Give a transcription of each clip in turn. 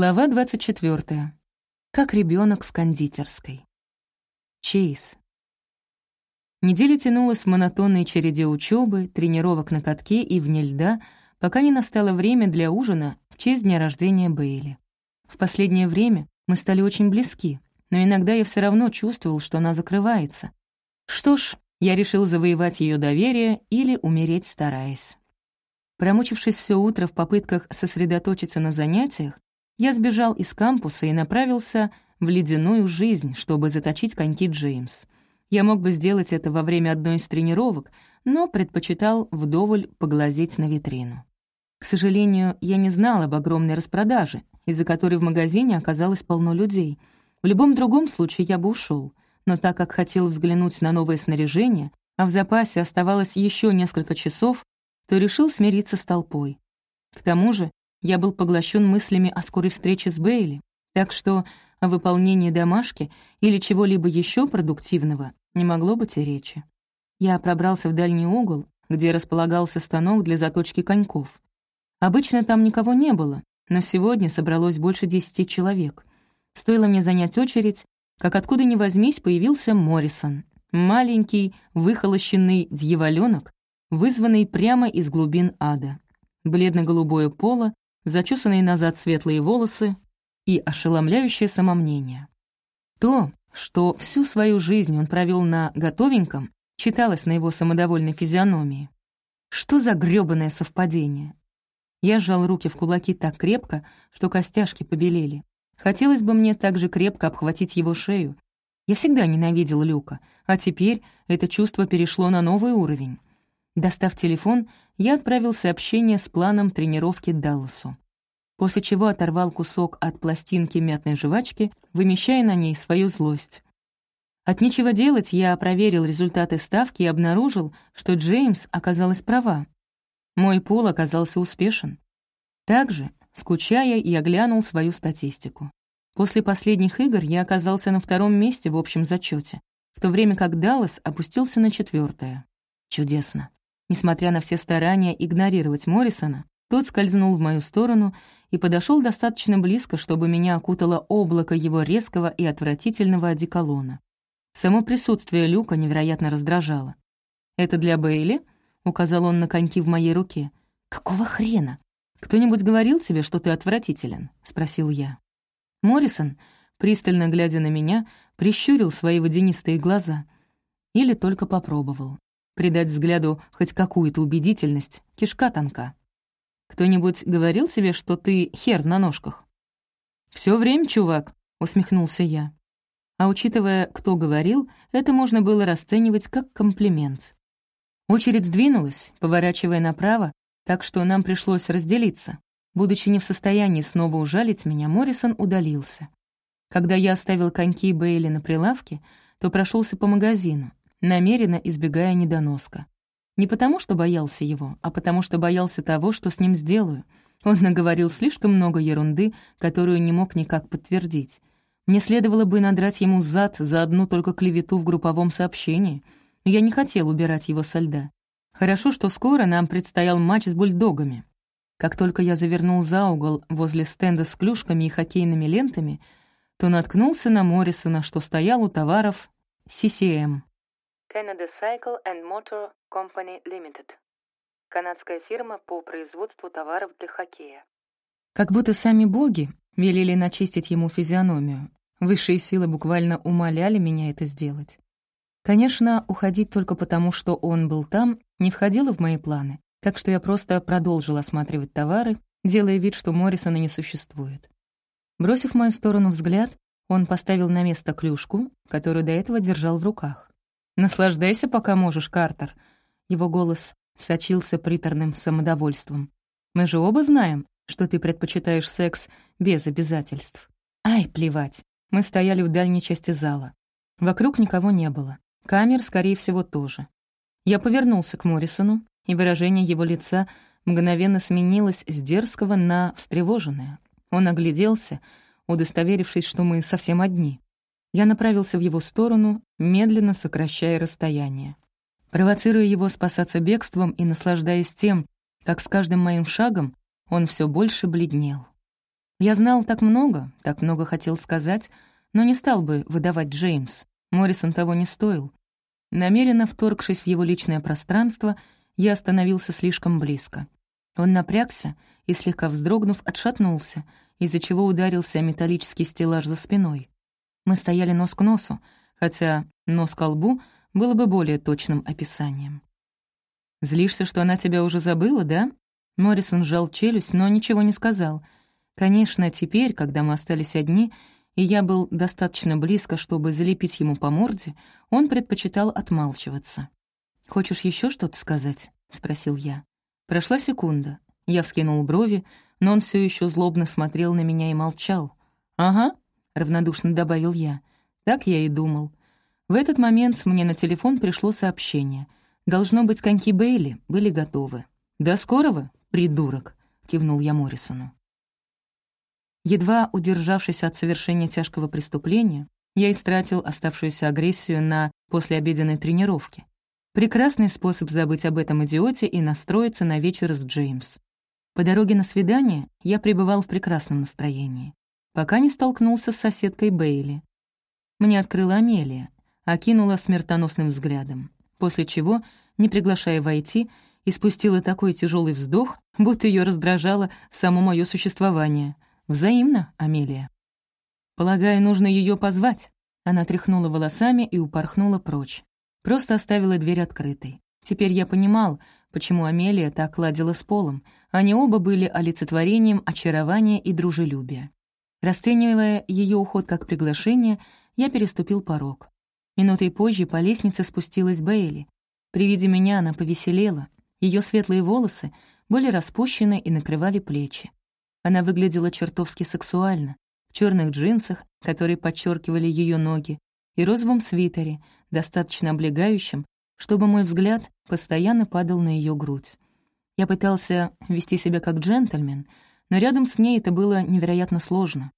Глава 24. Как ребенок в кондитерской. Чейз. Неделя тянулась монотонной череде учебы, тренировок на катке и вне льда, пока не настало время для ужина в честь дня рождения Бейли. В последнее время мы стали очень близки, но иногда я все равно чувствовал, что она закрывается. Что ж, я решил завоевать ее доверие или умереть, стараясь. Промучившись все утро в попытках сосредоточиться на занятиях, я сбежал из кампуса и направился в ледяную жизнь, чтобы заточить коньки Джеймс. Я мог бы сделать это во время одной из тренировок, но предпочитал вдоволь поглазеть на витрину. К сожалению, я не знал об огромной распродаже, из-за которой в магазине оказалось полно людей. В любом другом случае я бы ушел, но так как хотел взглянуть на новое снаряжение, а в запасе оставалось еще несколько часов, то решил смириться с толпой. К тому же я был поглощен мыслями о скорой встрече с Бейли, так что о выполнении домашки или чего-либо еще продуктивного не могло быть и речи. Я пробрался в дальний угол, где располагался станок для заточки коньков. Обычно там никого не было, но сегодня собралось больше десяти человек. Стоило мне занять очередь, как откуда ни возьмись появился Моррисон, маленький, выхолощенный дьяволёнок, вызванный прямо из глубин ада. Бледно-голубое поло, зачесанные назад светлые волосы и ошеломляющее самомнение. То, что всю свою жизнь он провел на готовеньком, читалось на его самодовольной физиономии. Что за грёбаное совпадение? Я сжал руки в кулаки так крепко, что костяшки побелели. Хотелось бы мне также крепко обхватить его шею. Я всегда ненавидел Люка, а теперь это чувство перешло на новый уровень. Достав телефон, я отправил сообщение с планом тренировки Далласу после чего оторвал кусок от пластинки мятной жвачки, вымещая на ней свою злость. От нечего делать я проверил результаты ставки и обнаружил, что Джеймс оказалась права. Мой пол оказался успешен. Также, скучая, я глянул свою статистику. После последних игр я оказался на втором месте в общем зачете, в то время как Даллас опустился на четвертое. Чудесно. Несмотря на все старания игнорировать Моррисона, тот скользнул в мою сторону и подошел достаточно близко, чтобы меня окутало облако его резкого и отвратительного одеколона. Само присутствие Люка невероятно раздражало. «Это для Бейли?» — указал он на коньки в моей руке. «Какого хрена? Кто-нибудь говорил тебе, что ты отвратителен?» — спросил я. Моррисон, пристально глядя на меня, прищурил свои водянистые глаза. Или только попробовал. Придать взгляду хоть какую-то убедительность, кишка тонка. Кто-нибудь говорил тебе, что ты хер на ножках?» Все время, чувак», — усмехнулся я. А учитывая, кто говорил, это можно было расценивать как комплимент. Очередь сдвинулась, поворачивая направо, так что нам пришлось разделиться. Будучи не в состоянии снова ужалить меня, Моррисон удалился. Когда я оставил коньки Бейли на прилавке, то прошелся по магазину, намеренно избегая недоноска. Не потому, что боялся его, а потому, что боялся того, что с ним сделаю. Он наговорил слишком много ерунды, которую не мог никак подтвердить. Мне следовало бы надрать ему зад за одну только клевету в групповом сообщении. Но я не хотел убирать его со льда. Хорошо, что скоро нам предстоял матч с бульдогами. Как только я завернул за угол возле стенда с клюшками и хоккейными лентами, то наткнулся на Моррисона, что стоял у товаров CCM. Canada Cycle and Motor Company Limited. Канадская фирма по производству товаров для хоккея. Как будто сами боги велели начистить ему физиономию. Высшие силы буквально умоляли меня это сделать. Конечно, уходить только потому, что он был там, не входило в мои планы, так что я просто продолжил осматривать товары, делая вид, что Моррисона не существует. Бросив в мою сторону взгляд, он поставил на место клюшку, которую до этого держал в руках. «Наслаждайся, пока можешь, Картер». Его голос сочился приторным самодовольством. «Мы же оба знаем, что ты предпочитаешь секс без обязательств». «Ай, плевать». Мы стояли в дальней части зала. Вокруг никого не было. Камер, скорее всего, тоже. Я повернулся к Моррисону, и выражение его лица мгновенно сменилось с дерзкого на встревоженное. Он огляделся, удостоверившись, что мы совсем одни. Я направился в его сторону, медленно сокращая расстояние. Провоцируя его спасаться бегством и наслаждаясь тем, как с каждым моим шагом он все больше бледнел. Я знал так много, так много хотел сказать, но не стал бы выдавать Джеймс. Моррисон того не стоил. Намеренно вторгшись в его личное пространство, я остановился слишком близко. Он напрягся и, слегка вздрогнув, отшатнулся, из-за чего ударился о металлический стеллаж за спиной. Мы стояли нос к носу, хотя нос к лбу было бы более точным описанием. «Злишься, что она тебя уже забыла, да?» Моррисон сжал челюсть, но ничего не сказал. Конечно, теперь, когда мы остались одни, и я был достаточно близко, чтобы залепить ему по морде, он предпочитал отмалчиваться. «Хочешь еще что-то сказать?» — спросил я. Прошла секунда. Я вскинул брови, но он все еще злобно смотрел на меня и молчал. «Ага», — равнодушно добавил я. «Так я и думал». В этот момент мне на телефон пришло сообщение. Должно быть, коньки Бейли были готовы. «До скорого, придурок», — кивнул я Моррисону. Едва удержавшись от совершения тяжкого преступления, я истратил оставшуюся агрессию на послеобеденной тренировке. Прекрасный способ забыть об этом идиоте и настроиться на вечер с Джеймс. По дороге на свидание я пребывал в прекрасном настроении, пока не столкнулся с соседкой Бейли. Мне открыла Амелия, окинула смертоносным взглядом, после чего, не приглашая войти, испустила такой тяжелый вздох, будто ее раздражало само мое существование — «Взаимно, Амелия». «Полагаю, нужно ее позвать». Она тряхнула волосами и упорхнула прочь. Просто оставила дверь открытой. Теперь я понимал, почему Амелия так ладила с Полом. Они оба были олицетворением очарования и дружелюбия. Расценивая ее уход как приглашение, я переступил порог. Минутой позже по лестнице спустилась Бейли. При виде меня она повеселела. Ее светлые волосы были распущены и накрывали плечи. Она выглядела чертовски сексуально, в черных джинсах, которые подчеркивали ее ноги, и розовом свитере, достаточно облегающем, чтобы мой взгляд постоянно падал на ее грудь. Я пытался вести себя как джентльмен, но рядом с ней это было невероятно сложно.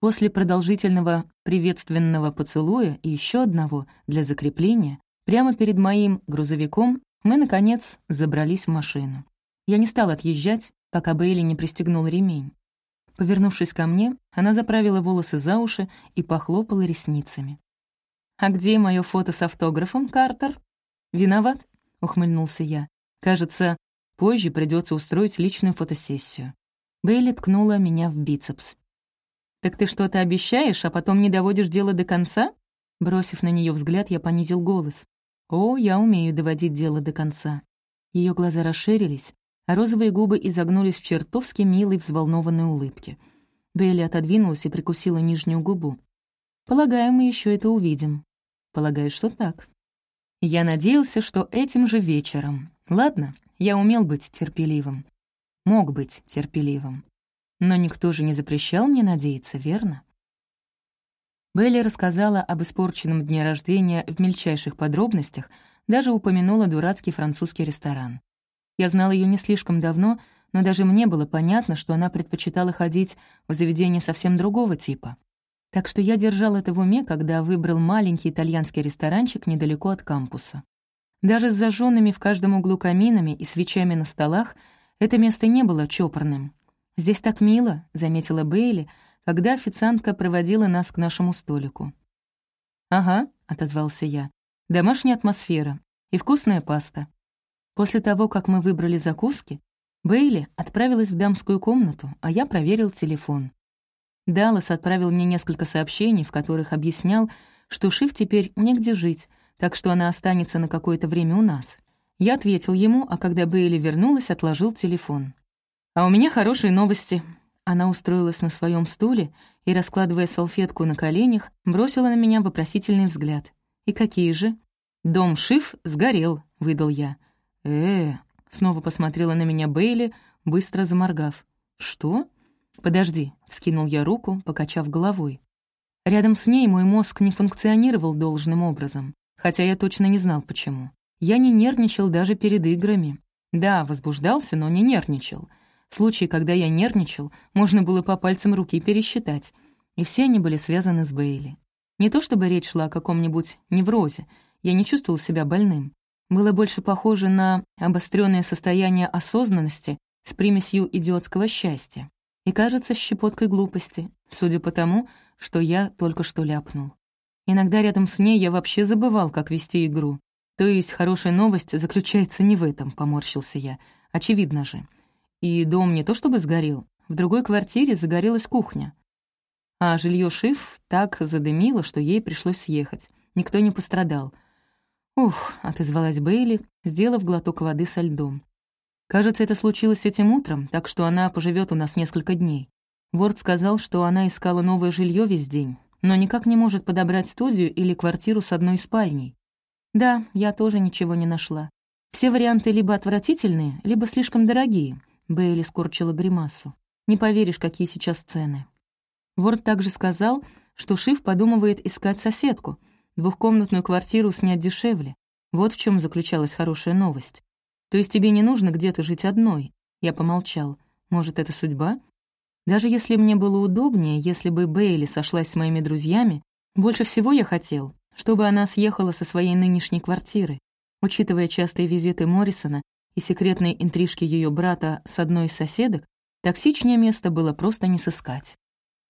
После продолжительного приветственного поцелуя и еще одного для закрепления, прямо перед моим грузовиком мы, наконец, забрались в машину. Я не стал отъезжать, пока Бейли не пристегнул ремень. Повернувшись ко мне, она заправила волосы за уши и похлопала ресницами. «А где мое фото с автографом, Картер?» «Виноват?» — ухмыльнулся я. «Кажется, позже придется устроить личную фотосессию». Бейли ткнула меня в бицепс. «Так ты что-то обещаешь, а потом не доводишь дело до конца?» Бросив на нее взгляд, я понизил голос. «О, я умею доводить дело до конца». Ее глаза расширились, а розовые губы изогнулись в чертовски милой взволнованной улыбке. Белли отодвинулась и прикусила нижнюю губу. «Полагаю, мы еще это увидим». «Полагаю, что так». Я надеялся, что этим же вечером. Ладно, я умел быть терпеливым. Мог быть терпеливым. Но никто же не запрещал мне надеяться, верно? Белли рассказала об испорченном дне рождения в мельчайших подробностях, даже упомянула дурацкий французский ресторан. Я знала ее не слишком давно, но даже мне было понятно, что она предпочитала ходить в заведение совсем другого типа. Так что я держал это в уме, когда выбрал маленький итальянский ресторанчик недалеко от кампуса. Даже с зажженными в каждом углу каминами и свечами на столах это место не было чопорным. «Здесь так мило», — заметила Бейли, когда официантка проводила нас к нашему столику. «Ага», — отозвался я, — «домашняя атмосфера и вкусная паста. После того, как мы выбрали закуски, Бейли отправилась в дамскую комнату, а я проверил телефон. Даллас отправил мне несколько сообщений, в которых объяснял, что Шиф теперь негде жить, так что она останется на какое-то время у нас. Я ответил ему, а когда Бейли вернулась, отложил телефон. «А у меня хорошие новости». Она устроилась на своем стуле и, раскладывая салфетку на коленях, бросила на меня вопросительный взгляд. «И какие же?» «Дом Шиф сгорел», — выдал я э снова посмотрела на меня Бейли, быстро заморгав. «Что?» «Подожди», — вскинул я руку, покачав головой. Рядом с ней мой мозг не функционировал должным образом, хотя я точно не знал, почему. Я не нервничал даже перед играми. Да, возбуждался, но не нервничал. Случаи, когда я нервничал, можно было по пальцам руки пересчитать, и все они были связаны с Бейли. Не то чтобы речь шла о каком-нибудь неврозе, я не чувствовал себя больным было больше похоже на обостренное состояние осознанности с примесью идиотского счастья. И, кажется, щепоткой глупости, судя по тому, что я только что ляпнул. Иногда рядом с ней я вообще забывал, как вести игру. То есть хорошая новость заключается не в этом, поморщился я. Очевидно же. И дом не то чтобы сгорел. В другой квартире загорелась кухня. А жилье Шиф так задымило, что ей пришлось съехать. Никто не пострадал. «Ух», — отозвалась Бейли, сделав глоток воды со льдом. «Кажется, это случилось этим утром, так что она поживет у нас несколько дней. Ворд сказал, что она искала новое жилье весь день, но никак не может подобрать студию или квартиру с одной спальней. Да, я тоже ничего не нашла. Все варианты либо отвратительные, либо слишком дорогие. Бейли скорчила гримасу. Не поверишь, какие сейчас цены. Ворд также сказал, что Шиф подумывает искать соседку. Двухкомнатную квартиру снять дешевле. Вот в чем заключалась хорошая новость. То есть тебе не нужно где-то жить одной. Я помолчал. Может, это судьба? Даже если мне было удобнее, если бы Бейли сошлась с моими друзьями, больше всего я хотел, чтобы она съехала со своей нынешней квартиры. Учитывая частые визиты Моррисона и секретные интрижки ее брата с одной из соседок, токсичнее место было просто не сыскать.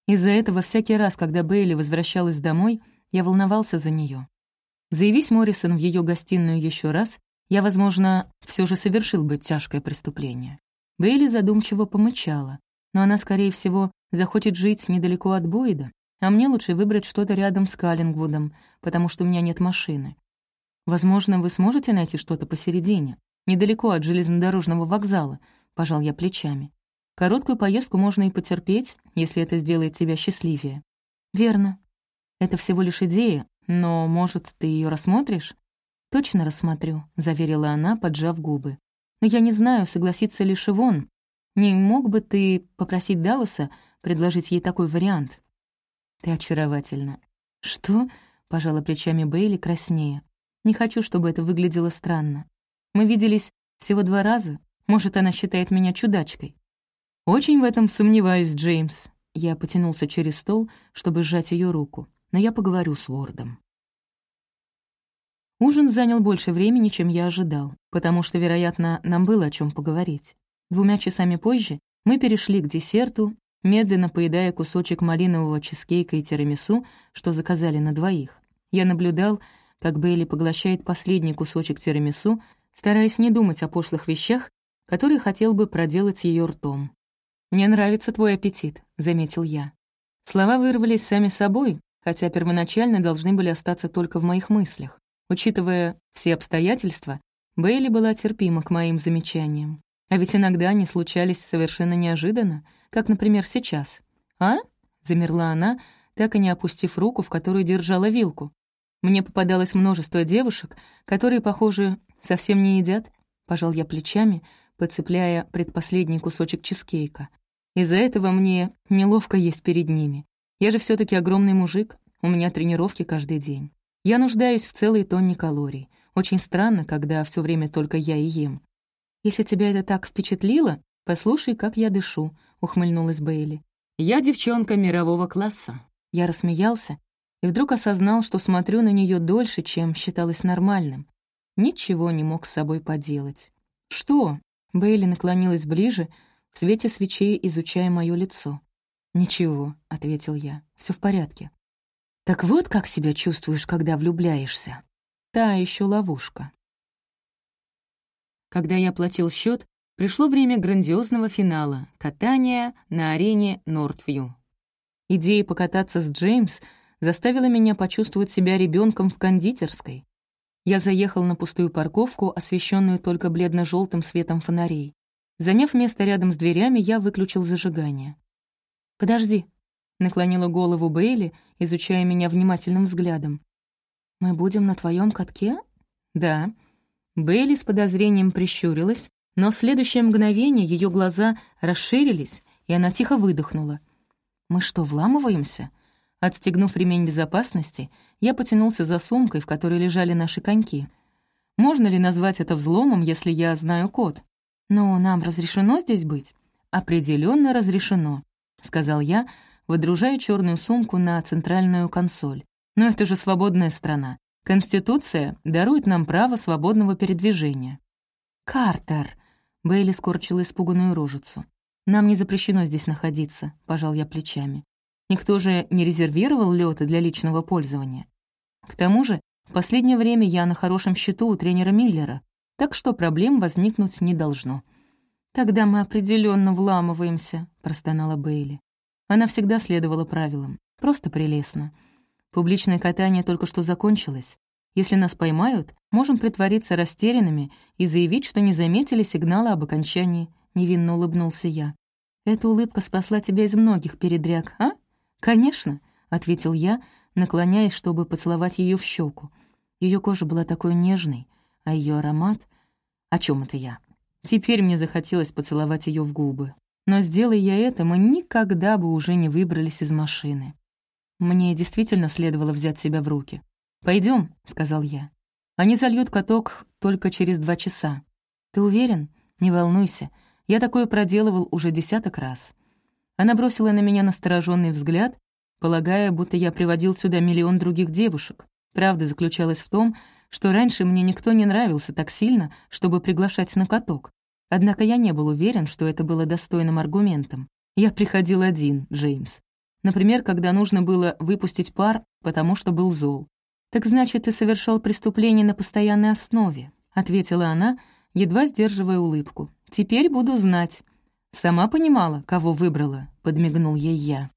Из-за этого всякий раз, когда Бейли возвращалась домой, я волновался за нее. Заявись Моррисон в ее гостиную еще раз, я, возможно, все же совершил бы тяжкое преступление. Бейли задумчиво помычала, но она, скорее всего, захочет жить недалеко от Бойда, а мне лучше выбрать что-то рядом с Каллингвудом, потому что у меня нет машины. Возможно, вы сможете найти что-то посередине, недалеко от железнодорожного вокзала, пожал я плечами. Короткую поездку можно и потерпеть, если это сделает тебя счастливее. Верно. Это всего лишь идея, но, может, ты ее рассмотришь? Точно рассмотрю, заверила она, поджав губы. Но я не знаю, согласится ли Шивон, не мог бы ты попросить Далласа предложить ей такой вариант?» «Ты очаровательна». «Что?» — пожала плечами Бейли краснее. «Не хочу, чтобы это выглядело странно. Мы виделись всего два раза. Может, она считает меня чудачкой». «Очень в этом сомневаюсь, Джеймс». Я потянулся через стол, чтобы сжать ее руку. Но я поговорю с Вордом. Ужин занял больше времени, чем я ожидал, потому что, вероятно, нам было о чем поговорить. Двумя часами позже мы перешли к десерту, медленно поедая кусочек малинового чизкейка и тирамису, что заказали на двоих. Я наблюдал, как Бейли поглощает последний кусочек тирамису, стараясь не думать о пошлых вещах, которые хотел бы проделать ее ртом. «Мне нравится твой аппетит», — заметил я. Слова вырвались сами собой, хотя первоначально должны были остаться только в моих мыслях. Учитывая все обстоятельства, Бейли была терпима к моим замечаниям. А ведь иногда они случались совершенно неожиданно, как, например, сейчас. «А?» — замерла она, так и не опустив руку, в которую держала вилку. «Мне попадалось множество девушек, которые, похоже, совсем не едят», — пожал я плечами, подцепляя предпоследний кусочек чизкейка. «Из-за этого мне неловко есть перед ними. Я же все таки огромный мужик, у меня тренировки каждый день. Я нуждаюсь в целой тонне калорий. Очень странно, когда все время только я и ем. «Если тебя это так впечатлило, послушай, как я дышу», — ухмыльнулась Бейли. «Я девчонка мирового класса». Я рассмеялся и вдруг осознал, что смотрю на нее дольше, чем считалось нормальным. Ничего не мог с собой поделать. «Что?» — Бейли наклонилась ближе, в свете свечей изучая мое лицо. «Ничего», — ответил я, — все в порядке». «Так вот как себя чувствуешь, когда влюбляешься?» «Та еще ловушка». Когда я платил счет, пришло время грандиозного финала — катания на арене Нортвью. Идея покататься с Джеймс заставила меня почувствовать себя ребенком в кондитерской. Я заехал на пустую парковку, освещенную только бледно желтым светом фонарей. Заняв место рядом с дверями, я выключил зажигание. «Подожди», — наклонила голову Бейли, изучая меня внимательным взглядом. «Мы будем на твоем катке?» «Да», Бейли с подозрением прищурилась, но в следующее мгновение ее глаза расширились, и она тихо выдохнула. «Мы что, вламываемся?» Отстегнув ремень безопасности, я потянулся за сумкой, в которой лежали наши коньки. Можно ли назвать это взломом, если я знаю код? «Но нам разрешено здесь быть?» Определенно разрешено», — сказал я, выдружая черную сумку на центральную консоль. «Но это же свободная страна. Конституция дарует нам право свободного передвижения». «Картер!» — Бейли скорчила испуганную рожицу. «Нам не запрещено здесь находиться», — пожал я плечами. «Никто же не резервировал лёты для личного пользования. К тому же, в последнее время я на хорошем счету у тренера Миллера, так что проблем возникнуть не должно». «Тогда мы определенно вламываемся», — простонала Бейли. Она всегда следовала правилам. Просто прелестно. Публичное катание только что закончилось. Если нас поймают, можем притвориться растерянными и заявить, что не заметили сигнала об окончании. Невинно улыбнулся я. «Эта улыбка спасла тебя из многих передряг, а?» «Конечно», — ответил я, наклоняясь, чтобы поцеловать ее в щеку. Ее кожа была такой нежной, а ее аромат... О чем это я? Теперь мне захотелось поцеловать ее в губы. Но сделай я это, мы никогда бы уже не выбрались из машины. Мне действительно следовало взять себя в руки. Пойдем, сказал я. «Они зальют каток только через два часа. Ты уверен? Не волнуйся. Я такое проделывал уже десяток раз». Она бросила на меня настороженный взгляд, полагая, будто я приводил сюда миллион других девушек. Правда заключалась в том, что раньше мне никто не нравился так сильно, чтобы приглашать на каток. Однако я не был уверен, что это было достойным аргументом. Я приходил один, Джеймс. Например, когда нужно было выпустить пар, потому что был зол. «Так значит, ты совершал преступление на постоянной основе», — ответила она, едва сдерживая улыбку. «Теперь буду знать». «Сама понимала, кого выбрала», — подмигнул ей я.